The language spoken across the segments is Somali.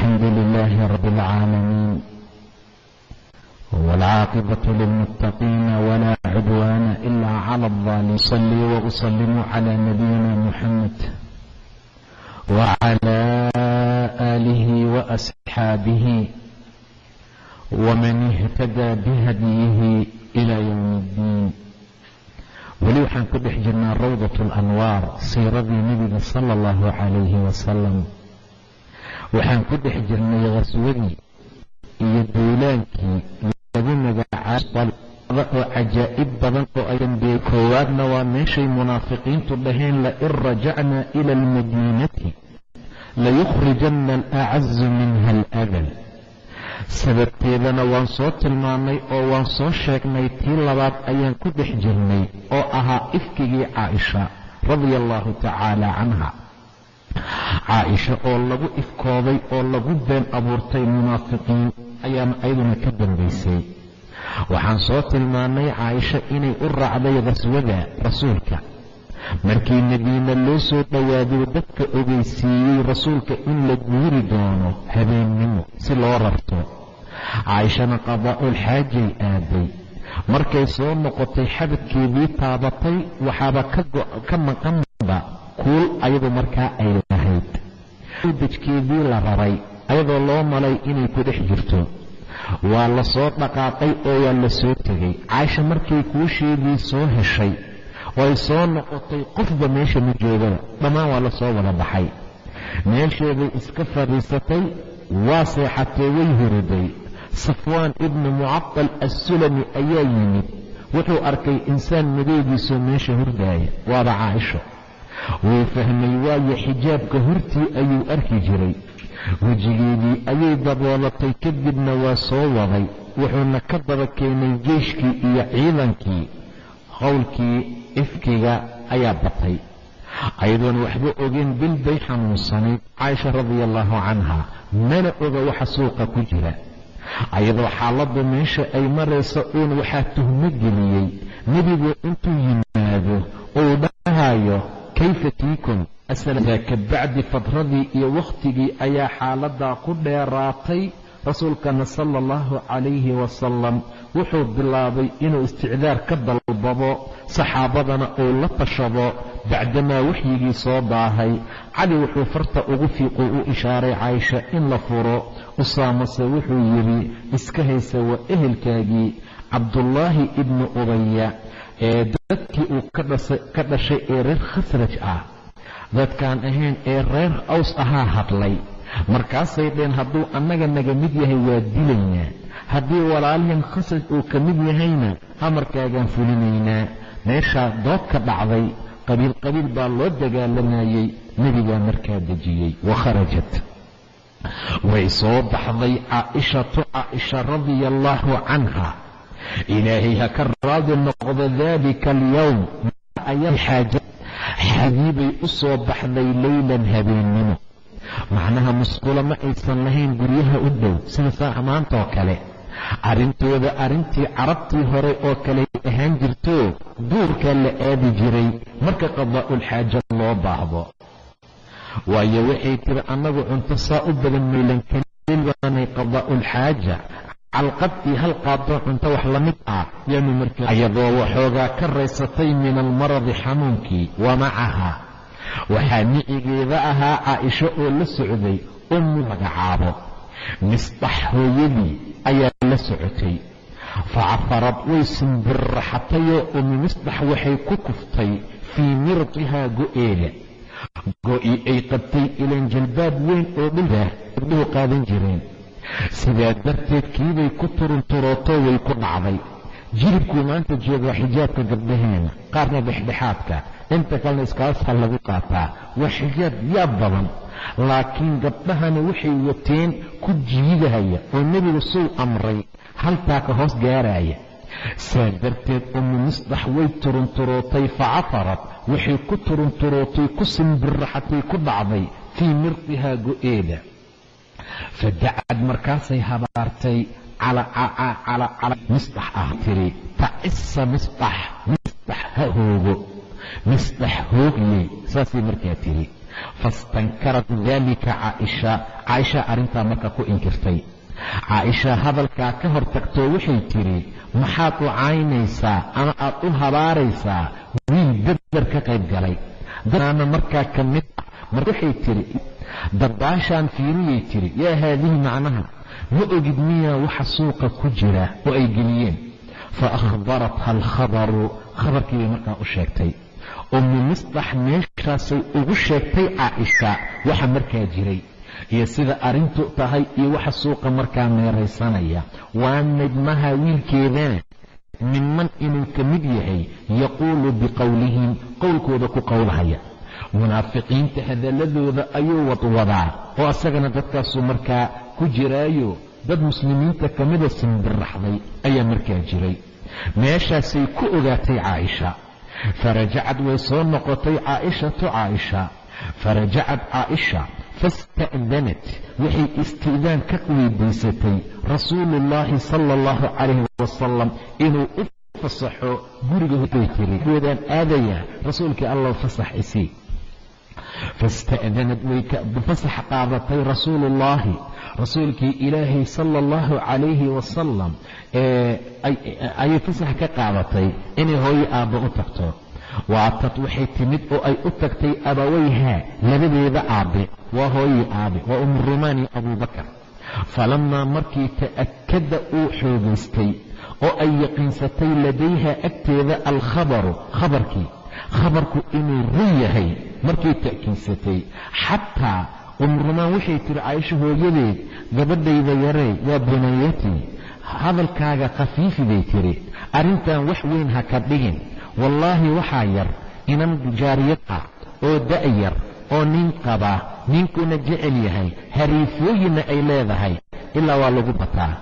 الحمد لله رب العالمين والعاقبة للمتقين ولا عدوان إلا على الظالمين صلي وأسلم على نبينا محمد وعلى آله وأصحابه ومن اهتدى بهديه إلى يوم الدين weli waxaan ku dhex jirnaa rawdat alanwaar siiradii nebiga sala allahu calayhi wasalam waxaan ku dhex jirnay khaswadii iyo duulaankii lagu magacaabada oo cajaa'ib badan oo ay koowaadna waa meeshay munaafiqiintu dhaheen lain rajacnaa ila almadiinati layukhrijanna alacazu minha alabal sababteedana waan soo tilmaannay oo waan soo sheegnay tii labaad ayaan ku dhex jirnay oo ahaa ifkigii caaisha radia allahu tacaala canha caaisha oo lagu ifkooday oo lagu been abuurtay munaafiqiin ayaana ayaduna ka dambaysay. Waxaan soo tilmaannay caaisha inay u raacday khaswada rasuulka. Markii madiina loo soo dhowaaday dadka ogeysiiyey rasuulka in la guuri doono habeennimo si loo rarto. Caaishana qadaa'ul xaajay aaday. Markay soo noqotay xabadkeedii taabatay waxaaba ka maqanba kuul ayadu markaa ay lahayd dejkeedii la raray ayadoo loo malay inay ku dhex jirto. Waa la soo dhaqaaqay oo waa la soo tegay. Caaisha markay kuusheedii soo heshay way soo noqotay qofba meesha ma joogada dhammaan waa la soo wada baxay. Meesheeday iska fadhiisatay waa seexatee way huriday. Safwaan ibnu mucaqal assulami ayaa yimid. Wuxuu arkay insaan madowgiisoo meesha hurdaaya. Waaba caaisho wuu fahmay waayo xijaabka hortii ayuu arki jiray. Wejigeedii ayay daboolatay kadibna waa soo waday wuxuuna ka daba keenay jeyshkii iyo ciidankii. Qowlkii ifkiga ayaa batay. Ayadoona waxba ogeen bil bay xanuunsanayd caaisha radia allaahu canha mana oga waxa suuqa ku jira. Ayadoo xaaladdu meesha ay marayso uun waxaa tuhmo geliyey. Nebigu intuu yimaado uu dhahayo kayfa tiikum ka bacdi fadradii iyo wakhtigii ayaa xaaladdaa ku dheeraatay rasuulkana sala allahu calayhi wasalam wuxuu bilaabay inuu isticdaar ka dalbado saxaabadana uu la tashado bacdamaa waxyigii soo daahay cali wuxuu farta ugu fiiquu u ishaaray caaisha in la furo usaamase wuxuu yidhi iska haysa waa ehelkaagii cabdullaahi ibnu ubaya ee dadkii uu ka dhashay ee reer khasraj ah. Dadkaan ahayn ee reer aws ahaa hadlay. Markaasay dheen hadduu annaga naga mid yahay waa dilaynaa haddii walaalyan khasraj uu ka mid yahayna amarkaagaan fulinaynaa. Meeshaa dood ka dhacday qabiil qabiil baa loo dagaalamayey nebigaa markaa dejiyey. Wa kharajat. Way soo baxday caa'ishatu caaisha radia allaahu canha ilaahay ha ka raadi noqdo daalika alyowm xadiibay u soo baxday leylan habeennimo macnaha musqulo ma aysan lahayn guryaha u dhow sida saaca maantaoo kale arrintooda arrintii carabtii hore oo kale ahaan jirto duurkaa la aadi jiray marka qadaa'ulxaaja loo baahdo waayo waxay tiri annagu cunto saa u badan maylan calqad iyo hal qaadoo cunto wax la mid ah ayadoo waxoogaa ka raysatay min almaradi xanuunkii wa macaha. Waxaa nicigeeda ahaa caaisho oo la socday ummu magacaabo misbax hooyadii ayaa la socotay. Facafarad way simbirraxatayoo ummu misbax waxay ku kuftay fii mirdihaa go'eeda go'ii ay qabtay ilan jalbaab weyn oo dhuldah gabdhuhu qaadan jireen sidaa darteed kiibay ku turunturooto way ku dhacday. Jilibkuu maanta joogaa xijaabka gabdhaheena qaarna dhexdhexaadka. Inta kalena iskaasaa lagu qaataa. Waa xijaab yaab badan. Laakiin gabdhahani waxay wateen ku jiidahaya oo nebigu suu amray haltaa ka hoos gaaraya. Saa darteed ummu misdax way turunturootay facafarad waxay ku turunturootay ku simbirraxatay ku dhacday fii mirqihaa go'eeda fadacad markaasay habaartay misdax ah tiri tacisa misdax misdax ha hoogo misdax hoogley saasay markaa tiri fastankarat daalika caaisha caaisha arrintaa marka ku inkirtay caaisha hadalkaa ka hor tagtoo waxay tidhi maxaad u caynaysaa ama aad u habaaraysaa wiil beder ka qayb galay danaana markaa ka mid ah mar waxay tidhi dardaashaan fiiriyay tidhi yaa haadihi macnaha ma ogid miyaa waxa suuqa ku jira oo ay geliyeen? Fa akhbaratha alkhabaru khabarkii bay markaa u sheegtay. Ummu misdax meeshaasay ugu sheegtay caaisha waxa markaa jiray iyo sida arrintu tahay iyo waxa suuqa markaa meeraysanaya. Waa nidmaha wiilkeedana minman inuu ka mid yahay yaquulu biqowlihim qowlkooda ku qowlhaya munaafiqiinta hadalladooda ayuu wadwadaa oo asagana dadkaasuu markaa ku jiraayo dad muslimiinta ka mida simbirraxday ayaa markaa jiray. Meeshaasay ku ogaatay caaisha. Farajacad way soo noqotay caaishatu caaisha. Farajacad caaisha fasta'danat waxay isti'daan ka weydiisatay rasuuluullaahi sala allahu calayhi wasalam inuu u fasaxo guriga hoday tiri goodaan aadayaa rasuulkii allah fasax isii fasta'danad way fasax qaadatay rasuuluullaahi rasuulkii ilaahay sala allahu calayhi wasalam ayay fasax ka qaadatay inay hooyo aabba u tagto waatad waxay timid oo ay u tagtay abawayhaa labadeeda aabbe waa hooyii aabe waa umu rumaan iyo abuubakar falammaa markii ta'akada uu xoogaystay oo ay yaqiinsatay ladayha agteeda alkhabaru khabarkii khabarku inuu run yahay markay ta'kiinsatay xataa umu rumaan waxay tihi caaisho hooyadeed gabadhayda yarey waa bunayatii hadalkaaga khafiifi bay tiri. Arrintan wax weyn ha ka dhigin. Wallaahi waxaa yar inan jaariyad ah oo da'yar oo nin qaba ninkuna jecel yahay hariifooyinna ay leedahay ilaa waa lagu bataa.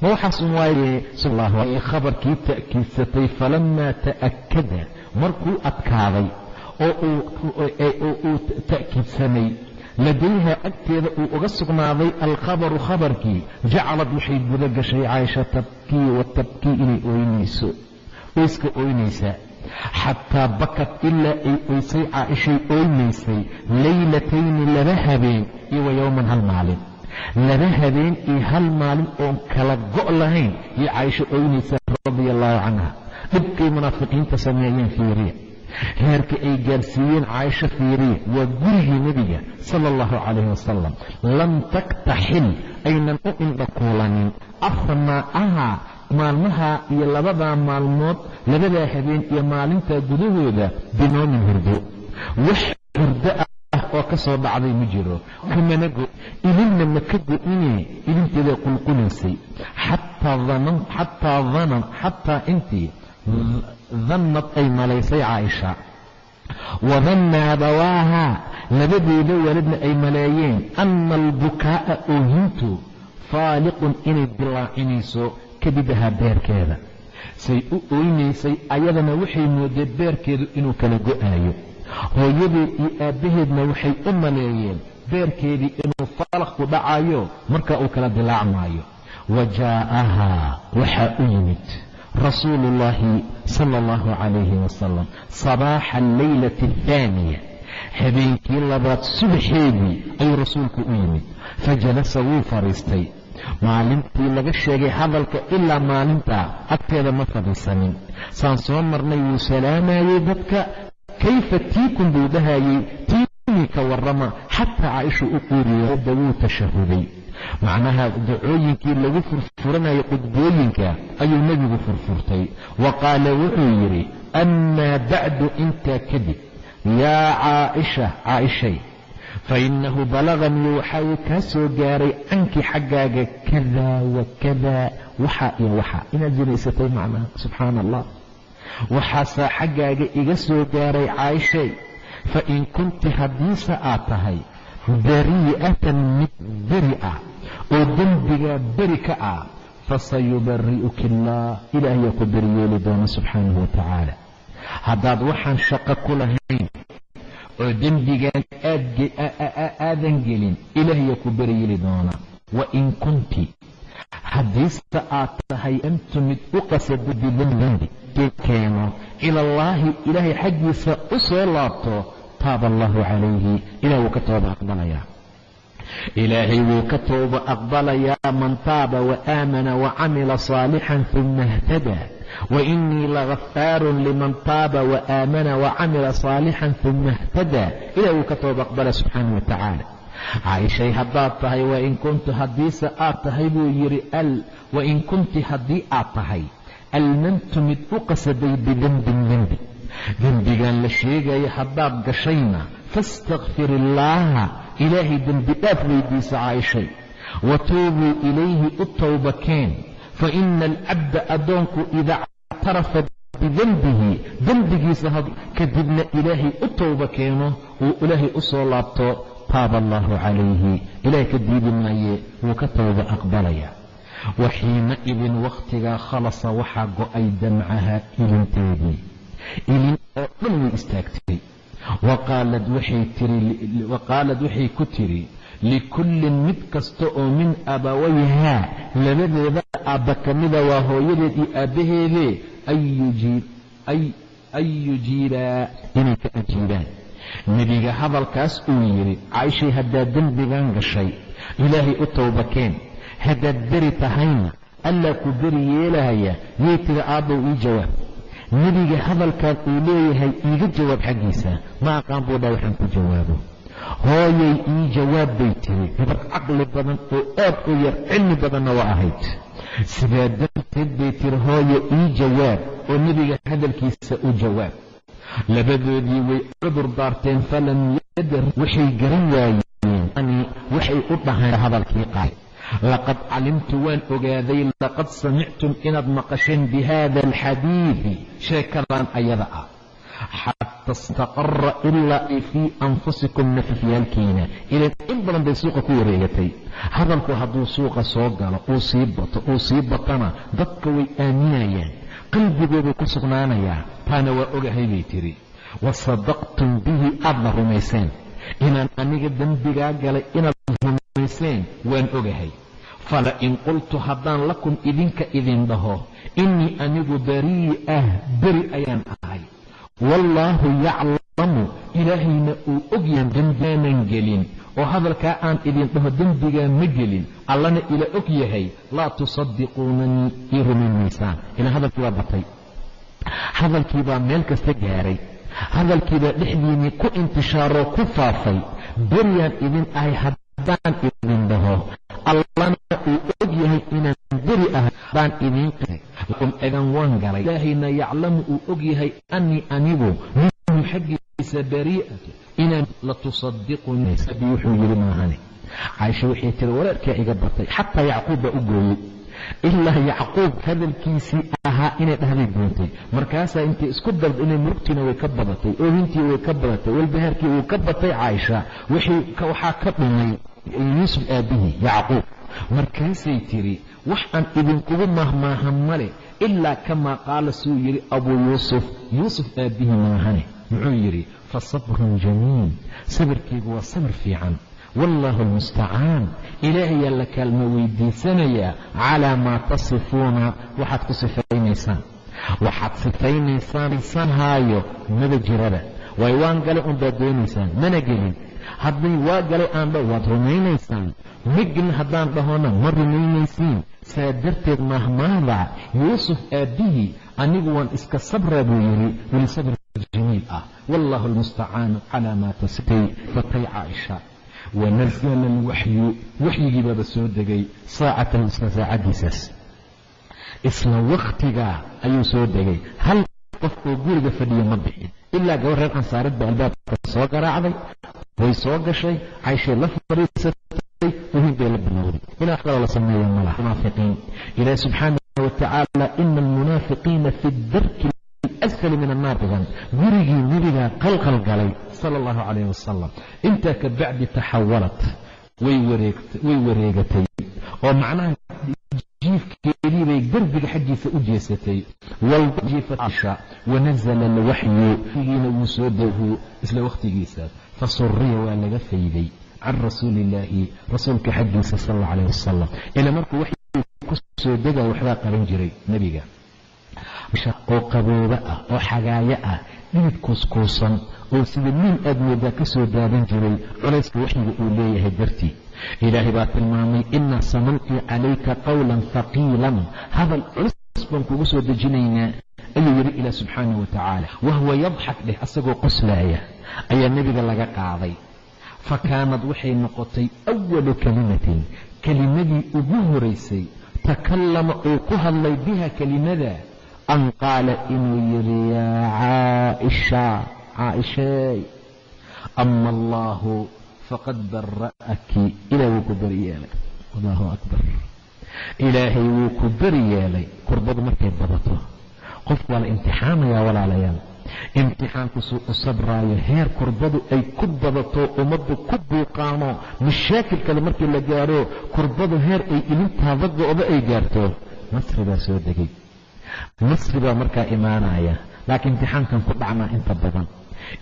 Ma waxaasun waaye khabarkii ta'kiidsatay falammaa ta'akada markuu adkaaday oo uu ta'kiidsamay ladayha agteeda uu uga sugnaaday alkhabaru khabarkii jacalad waxay guda gashay caaisha tabkii wa tabkii inay ooynayso wayska ooynaysaa xataa bakad ilaa ay oysay caaishay ooynaysay laylatayni laba habeen iyo wa yowman hal maalin. Laba habeen iyo hal maalin oon kala go' lahayn iyo caaisho ooynaysaa radia allaahu canha dhibkay munaafiqiinta sameeyeen fiiriya heerka ay gaarsiiyeen caaisho fiiriya waa gurigii nebiga sala allahu calayhi wasalam lam taktaxil aynan u indhakuulanin. Afnaacaha maalmaha iyo labadaa maalmood labadaa habeen iyo maalintaa gudahooda binoomin hurdo. Wax hurdo ah oo ka soo dhacday ma jiro. Kamana go idinna ma ka go-ine idinteeday qulqulaysay xataa intii dannad ay malaysay caaisha wadanna abawaaha labadeeda waladna ay maleeyeen. Anna albukaa'a oohintu faaliqun inay dilaacinayso kadibaha beerkeeda. Say u ooynaysay ayadana waxay moodeen beerkeedu inuu kala go'aayo. Hooyadeed iyo aabbaheedna waxay u maleeyeen beerkeedii inuu faalaq ku dhacayo marka uu kala dilaacmaayo. Wa jaa'ahaa waxaa u yimid rasuulu ullaahi sala allahu calayhi wasalam sabaaxa alleylati athaaniya habeenkii labaad subaxeedii ayuu rasuulku u yimid. Fajalasa wuu fadhiistay. Maalintii laga sheegay hadalka ilaa maalintaa agteeda ma fadhiisanin. Saan soo marnay wuu salaamayey dadka kayfa tiikun buu dhahayey tiinii ka warrama. Xataa caaisha u quuriyo hadda wuu tashahuday macnaha dacooyinkii lagu furfuranayay qudbooyinka ayuu nebigu furfurtay. Wa qaala wuxuu yidhi amaa bacdu intaa kadib yaa caaisha caaishay fainahu balaganii waxaa uu kaa soo gaaray cankii xaggaaga kada wa kada waxa iyo waxa. Inaad zinaysatay macnaha subxaana allah waxaasaa xaggaaga iga soo gaaray caaishay fa in kunti haddiise aad tahay bari'atan mid beri ah oo dembigaa beri ka ah fasayubari'uki allah ilaahayaa ku beriyeeli doona subxaanahu wa tacaala haddaad waxaan shaqo ku lahayn oo dembigaan aadan gelin ilaahayaa ku beriyeeli doona wa in kunti haddiise aad tahay antu mid u qasado bidembi keeno ilallaahi ilaahay xaggiisa u soo laabto taaba allahu calayhi. Ilah wuu ka tooba aqbalayaa. Ilaahay wuu ka tooba aqbalayaa man taaba wa aamana wa camila saalixan uma اhtadaa wa inii lagafaarun liman taaba wa aamana wa camila saalixan uma اhtadaa ilah wuu ka tooba aqbala subxaana wa tacaala. Caaishay haddaad tahay wain kuntu haddiise aad tahay buu yidhi wain kunti haddii aad tahay almantu mid u qasaday bidembin dembi dembigan la sheegaya haddaad gashayna faاstakfir illaaha ilaahay dembi dhaaf weydiisa caaishay. Wa tuubuu ilayhi u towba keen. Fa ina alcabda addoonku idaa ctarafa bidenbihi dembigiisa kadibna ilaahay u towba keeno uu ilaahay u soo laabto taaba allaahu calayhi. Ilaahay ka diidi maaye wuu ka towba aqbalaya. Wa xiina idin wakhtigaa khalasa waxaa go'ay damcaha ilinteedii ilin oo dhan way istaagtay. Wa qaalad waxay ku tidhi likullin mid kasta oo min abawayhaa labadeeda aabba ka mida waa hooyadeed iyo aabbaheedee an yujiibaa inay ka ajiibaan. Nebiga hadalkaas uu yidhi caaishay haddaad dembigan gashay ilaahay u towbakeen haddaad beri tahayna allaa ku beri yeelahaya yay tiri aabbow ii jawaab nebiga hadalkan uu leeyahay iiga jawaab xaggiisa. Ma aqaan buu dha waxaan ku jawaabo. Hooyay ii jawaab bay tiri. Gabadh caqli badan oo aad u yar cilmi badanna waa ahayd. Sidaa darteed bay tiri hooye ii jawaab. Oo nebiga hadalkiisa u jawaab. Labadoodii way cudur daarteen falam yadar waxay garan waayeen waxay u dhahayn hadalkii qaay laqad calimtu waan ogaaday laqad samictum inaad maqasheen bi haada alxadiidi sheekadan ayada ah xata istaqara ilaa ay fii anfusikum nafafyaalkiina ilan in badan bay suuqa ku wareegatay hadalku hadduu suuqa soo galo uu sii bato uu sii batana dadka way aaminayaan qalbigooday ku sugnaanayaa taana waa ogahay bay tidhi wa sadaqtum bihi aadna rumayseen inaan aniga dembigaa galay inaad rumayseen waan ogahay. Fala in qultu haddaan lakum idinka idin dhaho innii anigu barii ah beri ayaan ahay. Wallaahu yaclamu ilaahayna uu ogyahan dembigaanan gelin. Oo hadalkaa aan idin dhaho dembigaa ma gelin. Allana ila og yahay laa tusadiquunanii ii rumayn maysaan ilaan hadalkii baa batay. Hadalkii baa meel kasta gaaray. Hadalkiibaa dhexdiinnii ku intishaaroo ku faafay. Beryaan idin ahay haddaan idin dhaho allana uu og yahay inaan beri ahay. Baan idiin lakum egan waan galay ilaahayna yaclamu uu og yahay annii anigu minhu xaggiisa barii'atu inaan la tusadiqunisabi wuxuu yidhi maahane caaisha waxay tiri walaalkaa iga batay xataa yacquub baa u gooyey ilaa yacquub hadalkiisii ahaa inay dhahday doontay markaasaa intay isku darda inay murugtiina way ka badatay oohintii way ka badatay walbahaarkii wuu ka batay caaisha waxaa ka dhumay yuusuf aabbihii yacquub. Markaasay tidhi wax aan idinkugu mahmaahan male ilaa kamaa qaala suu yidhi abuu yuusuf yuusuf aabbihii maahane muxuu yidhi fa sabrun jamiil sabirkaygu waa sabir fiican wallaahu almustacaan ilaahayaa la kaalmo weydiisanayaa calaa maa tasifuuna waxaad ku sifaynaysaan waxaad sifaynaysaan haayo maba jiraba waay waan galay unbaad doonaysaan mana gelin haddii waa galay aan dhaho waad rumaynaysaan ma gelin haddaan dhahona ma rumaynaysiin saa darteed mahmaahda yuusuf aabbihii anigu waan iska sabra buu yidhi weli sabr jamiil ah wallaahu almustacaanu calaa maa caaisha wanasala alwaxyu waxyigii baaba soo degay saacatan isla saacaddiisaas isla wakhtigaa ayuu soo degay hal qof oo guriga fadhiya ma bixin ilaa gabar reer ansaareed baa albaabka soo garaacday way soo gashay cayshay la fadhiisatay muhiim bay la bilowday ilaa kaloo la sameeya malaha munaafiqiin ilaahi subxaanahu watacaala ina almunaafiqiina fi darki asfali min annaar dhigan gurigii nebigaa qalqal galay sala allahu calayh wasalam intaa ka bacdi taxawalat way wareegatay oo macnaha jiifkeedii bay derbiga xaggiisa u jeesatay waljiifasha wanazala alwaxyu giina wuu soo deguu isla wakhtigiisa fasuriya waa laga fayday can rasuuli illaahi rasuulka xaggiisa sal alla calayh wasalam ila markuu waxyu ku oo qabooba ah oo xagaayo ah dhidid kuuskuusan oo sida miin aad moodaa ka daadan jiray culayska waxyiga uu leeyahay dartii. Ilaahay baa tilmaamay inaa sanulqii calayka qowlan haqiilan hadal culus baan kugu soo dejinaynaa ayuu yidhi ilaah subxaanah wa tacaala. Wahuwa yadxak dheh asagoo qoslaaya ayaa nebiga laga qaaday. Fa kaanad waxay noqotay awalu kelimatin kelimadii ugu horaysay takallama uu ku hadlay biha kelimada an qaala inuu yidhi yaa caaisha caaisheey ama allaahu faqad bara'aki ilaah wuu ku beri yeelay allahu akbar ilaahay wuu ku beri yeelay kurbadu markay badato qofku waa la imtixaamayaa walaalayaal imtixaankusuu u sabraayo heer kurbadu ay ku badato ummaddu ku buuqaano mashaakil kale markii la gaaro kurbadu heer ay ilintaada go'do ay gaarto nasri baa soo degay nasri baa markaa imaanaya laakiin imtixaankan ku dhacnaa inta badan.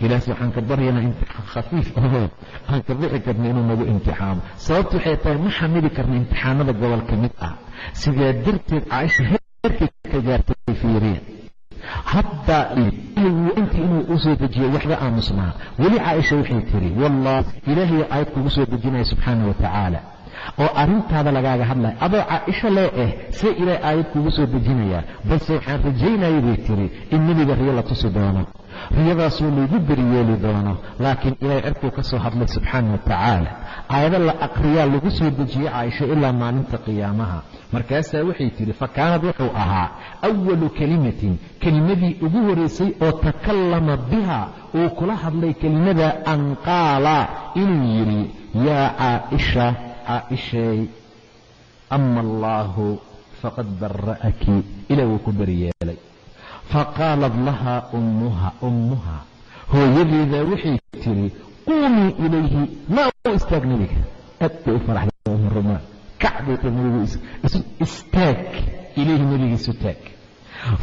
Ilaas waxaan ka baryaynaa imtixaan khafiif oo aan ka bixi karna inuu nagu imtixaamo. Sababtu waxay tahay ma xamili karna imtixaanada gobol ka mid ah. Sidaa darteed caaisha heerkay ka gaartay fiiriya hadda intii inuu u soo waxba aamusnaa. Weli caaisha waxay tiri wallah ilaahay aayad kugu soo dejinaya subxaana wa tacaala oo arrintaada lagaaga hadlaya adoo caaisho lee ah see ilaahay aayad kugu soo dejinayaa balse waxaan rajaynaya bay tiri in nebiga riyo la tusi doono. Riyadaasuu laygu beriyeeli doono laakiin ilaahay cirkuu ka soo hadlay subxaana wa tacaala. Aayado la aqriyaa lagu soo dejiyey caaisho ilaa maalinta qiyaamaha. Markaasaa waxay tidhi fa kaanad wuxuu ahaa awalu kelimatin kelimadii ugu horaysay oo takallama biha uu kula hadlay kelimada an qaala inuu yidhi yaa caaisha caaishay ama allaahu faqad bara'aki ilah wuu ku beriyeelay faqaalat lahaa ummuha ummuha hooyadeedaa waxay tidhi quumii ilayhi maa u istaag nebiga aad bay u faraxday umrumaa kacbay ta nebigu istaag ilayhi nebigiisu taag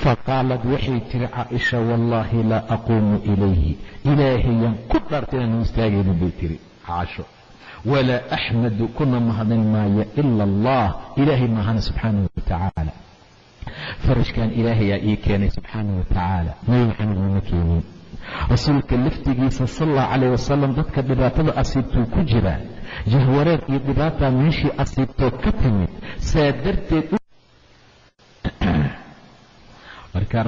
faqaalat waxay tihi caaisha wallaahi laa aquumu ilayhi ilaahayaan ku dhaarta inaan u bay tihi caasho walaa axmadu kuna mahadin maayo ila allah ilaahay maahana subxaanahu wa tacaala farashkan ilaahayaa ii keenay subxaana wa tacaala nebi maxamed lama keenin rasuulka laftigiisa sal allahu calayh wasalam dadka dhibaatada asiibtuu ku jiraa jahwareer iyo dhibaataa meeshii asiibtoo ka timid saa darteed markaa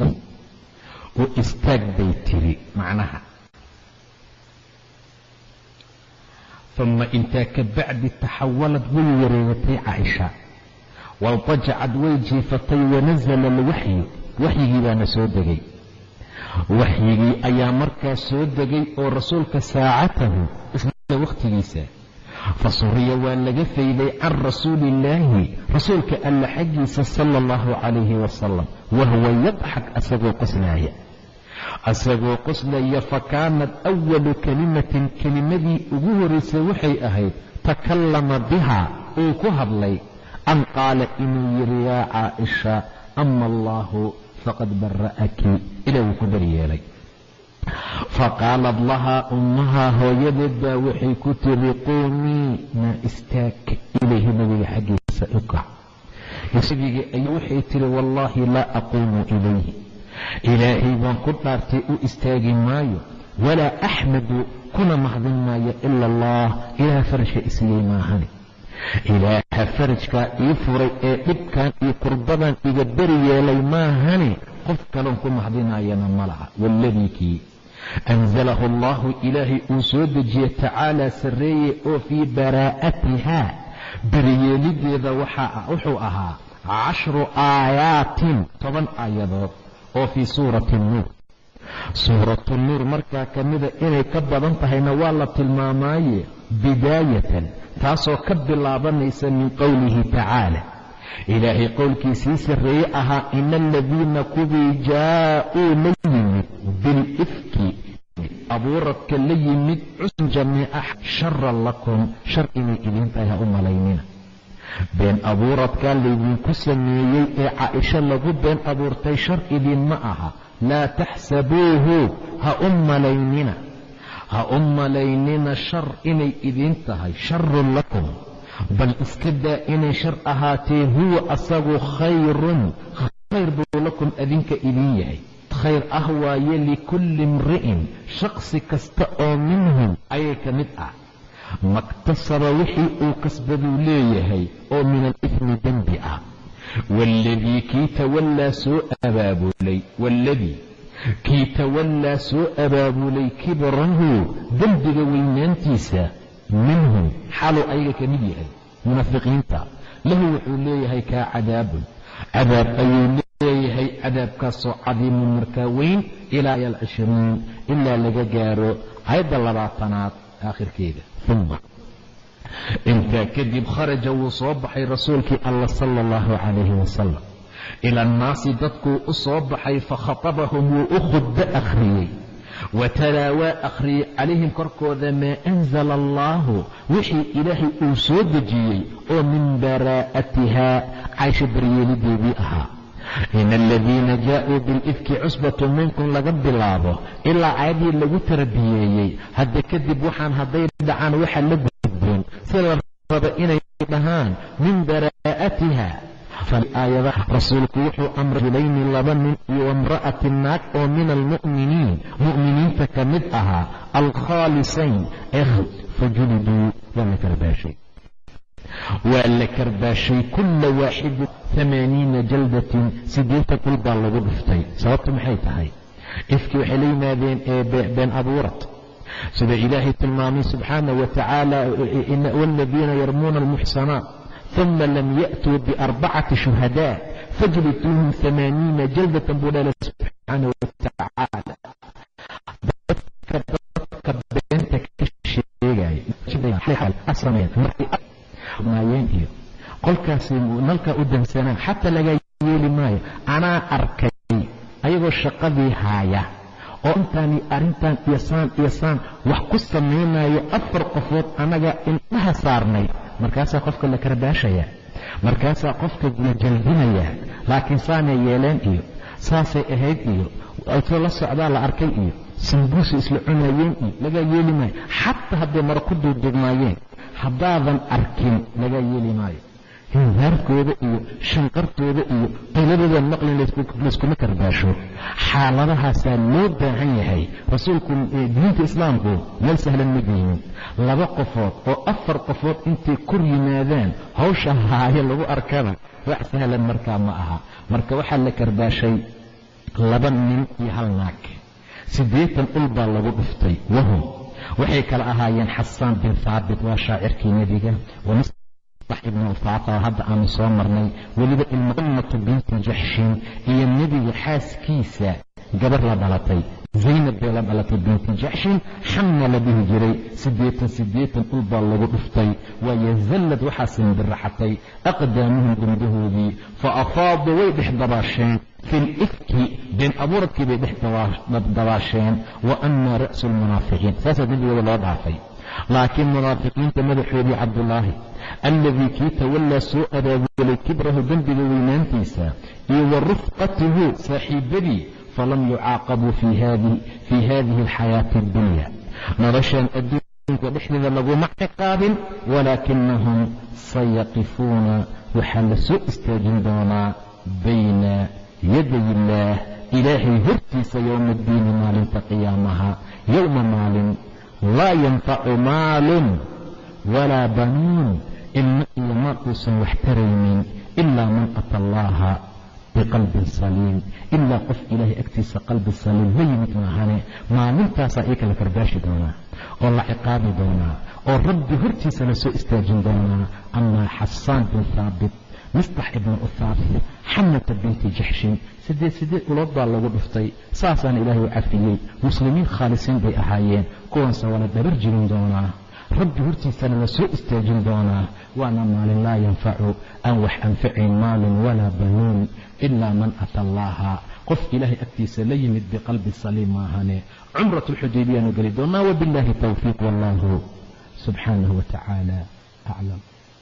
u istaag bay tiri macnaha uma intaa ka bacdi taxawalad way wareegatay caaisha waltajacad way jiifatay wanasala alwaxyu waxyigii baana soo degay waxyigii ayaa markaa soo degay oo rasuulka saacatahu isla wakhtigiisa fasuriya waa laga fayday can rasuuli illaahi rasuulka alla xaggiisa sala allahu calayhi wasalam wahuwa yadxak asagoo qoslaaya asagoo qoslaya fa kaanat awalu kelimatin kelimadii ugu horaysay waxay ahayd takallama biha uu ku hadlay an qaala inuu yidhi yaa caaisha ama allaahu faqad bara'aki ilah wuu ku baryeelay faqaalat lahaa ummahaa hooyadeed baa waxay ku tiri quumii maa istaag ilayhi nabiga xaggiisa ukac isagigii ay waxay tiri wallaahi laa aquumu ilayhi ilaahay baan ku dhaartay u istaagi maayo walaa axmadu kuna mahdin maayo ila allah ilaah farashka isiiyey maahane ilaaha farajkaa ii furay ee dhibkan iyo kurbadan iga beri yeelay maahane qof kaloon ku mahdinaayana ma laha waaladii kii anzalahu allahu ilaahay uu soo dejiye tacaalaa sarreeye oo fii baraa'atihaa beriyeelideeda wuxuu ahaa cashru aayaatin toban aayadood oo fii suurati nuur. Suuratu nuur markaa ka mida inay ka badan tahayna waa la tilmaamaaye bidaayatan taasoo ka bilaabanaysa min qowlihi tacaala. Ilaahay qowlkiisii sarreeye ahaa ina aladiina kuwii jaa'uu la yimid bilifki abuuradka la yimid cusn jamiica sharan lakum shar inay idiin tahay ha u malaynina been abuuradkaa laydinku sameeyey ee caaisho lagu been abuurtay shar idinma aha. Laa taxsabuuhu ha u malaynina. Ha u malaynina shar inay idiin tahay. Sharun lakum. Bal iska daa inay shar ahaatee huwa asagu khayrun. Khayr buu lakum adinka idiin yahay. Khayr ah waaye likulli imri'in. Shaqsi kasta oo minhum ayay ka mid ah maktasaba wixii uu kasbaduu leeyahay oo min alifmi dembi ah waaladii kii tawallaa soo abaabulay waaladii kii tawallaa soo abaabulay kibrahu dembiga weynaantiisa minhum xaaluu ayaga ka mid yahay munaafiqiinta lahu wuxuu leeyahay kaa cadaabun cadaab ayuu leeyahay cadaabkaasoo cadiimun markaa weyn ilaa alcishriin ilaa laga gaaro aayadda labaatanaad aakhirkeeda. Uma intaa kadib kharaja wuu soo baxay rasuulkii alla sala allahu calayhi wasalam ila annaasi dadkuu u soo baxay fakhatabahum wuu u khudbo akhriyey. Watalaa waa akhriyey calayhim korkooda maa anzala allaahu? Wixii ilaahay uu soo dejiyey oo min baraa'atihaa caysho baryeelideedii ahaa in aladiina jaa'uu bilifki cusbatu minkum laga bilaabo ilaa caadii lagu tarbiyeeyey hadda kadib waxaan hadday dhacaan waxa la gudboon sida la raba inay dhahaan min baraa'atiha aayadaha rasuulku wuxuu amray julayni laba nin iyo imra'ati naag oo min almu'miniin mu'miniinta ka mid ahaa alkhaalisayn ee fajuliduu waa la karbaashay waa la karbaashay kulla waaxidin amaaniina jaldatin siddeetan ul baa lagu dhuftay. Sababtu maxay tahay? Ifkii waxay la yimaadeen ee been abuurad. Sida ilaahay tilmaamay subxaanah wa tacaala waaladiina yarmuuna almuxsanaat uma lam ya'tuu biarbacati shuhadaa fajliduuhum amaaniina jaldatan buu dhala subxaana wa tacaala dadka dadka beenta ka iyo qolkaasi nalkaa u dansanaa xataa lagaa yeeli maayo anaa arkay ayagoo shaqadii haaya oo intaani arrintan iyo saan iyo saan wax ku samaynayo afar qofood annaga indhaha saarnay. Markaasaa qofka la karbaashayaa markaasaa qofka la jalbinayaa laakiin saanay yeeleen iyo saasay ahayd iyo aytoo la socdaa la arkay iyo sambuusa isla cunayeen iyo lagaa yeeli maayo. Xataa hadday mara ku duuduubnaayeen haddaadan arkin lagaa yeeli maayo hindaarkooda iyo shanqartooda iyo qayladooda maqlin layskuma karbaasho xaaladahaasaa loo baahan yahay rasuulku diinta islaamku meel sahlan ma geynin laba qofood oo afar qofood intay kor yimaadaan hawsha haayo lagu arkana wax sahlan markaa ma aha. Marka waxaa la karbaashay laba nin iyo hal naag. Siddeetan ul baa lagu dhuftay wahum. Waxay kala ahaayeen xasaan bin haabit waa shaacirkii nebiga ibnu ufaata hadda aanu soo marnay weliba ilmuummatu binti jaxshin iyo nebiga xaaskiisa gabar la dhalatay zaynab bay la dhalatay binti jaxshin xamna la dhihi jiray siddeetan siddeetan ul baa lagu dhuftay waayo zallad waxaa simbiraxatay aqdaamuhum gumdahoodii fa afaaduu way dhex dabaasheen fi lifki been abuuradkii bay dhex dabaasheen wa ana ra'su lmunaafiqiin saasaa nebigooda loo dhaafay laakiin munaafiqiinta madaxoodii cabdulaahi alladii kii tawallaa soo abaabulay kibrahu dembiga weynaantiisa iyo wa rufqatuhu saaxiibadii falam yucaaqabuu fii haadihi alxayaati addunya noloshan adduunka dhexdeeda laguma ciqaabin walaakinahum sayaqifuuna waxaa la soo istaajin doonaa bayna yaday illaah ilaahay hortiisa yowma addiini maalinta qiyaamaha yowma maalin laa yanfacu maalun walaa banuun ilmo iyo maal uusan wax taraynin ilaa man ata allaaha biqalbin saliim ilaa qof ilaahay agtiisa qalbi saliim la yimid maahane maalintaasaa ii kala karbaashi doonaa oo la ciqaabi doonaa oo rabbi hortiisa la soo istaajin doonaa amaa xasaan bin mistax ibnu uthaafir xamnata binti jaxshin siddeed siddeed ulood baa lagu dhuftay saasaana ilaahay u cafiyey muslimiin khaalisiin bay ahaayeen kuwanse waa la dhabar jirin doonaa rabbi hortiisana la soo istaajin doonaa waana maalin laa yanfacu aan wax anfacayn maalun walaa banuun ilaa man ata allaaha qof ilaahay agtiisa la yimid biqalbi saliim maahane cumrat lxudaybiyaanu geli doonaa wabiاllahi towfiiq wallahu subxaanahu wa tacaala aclam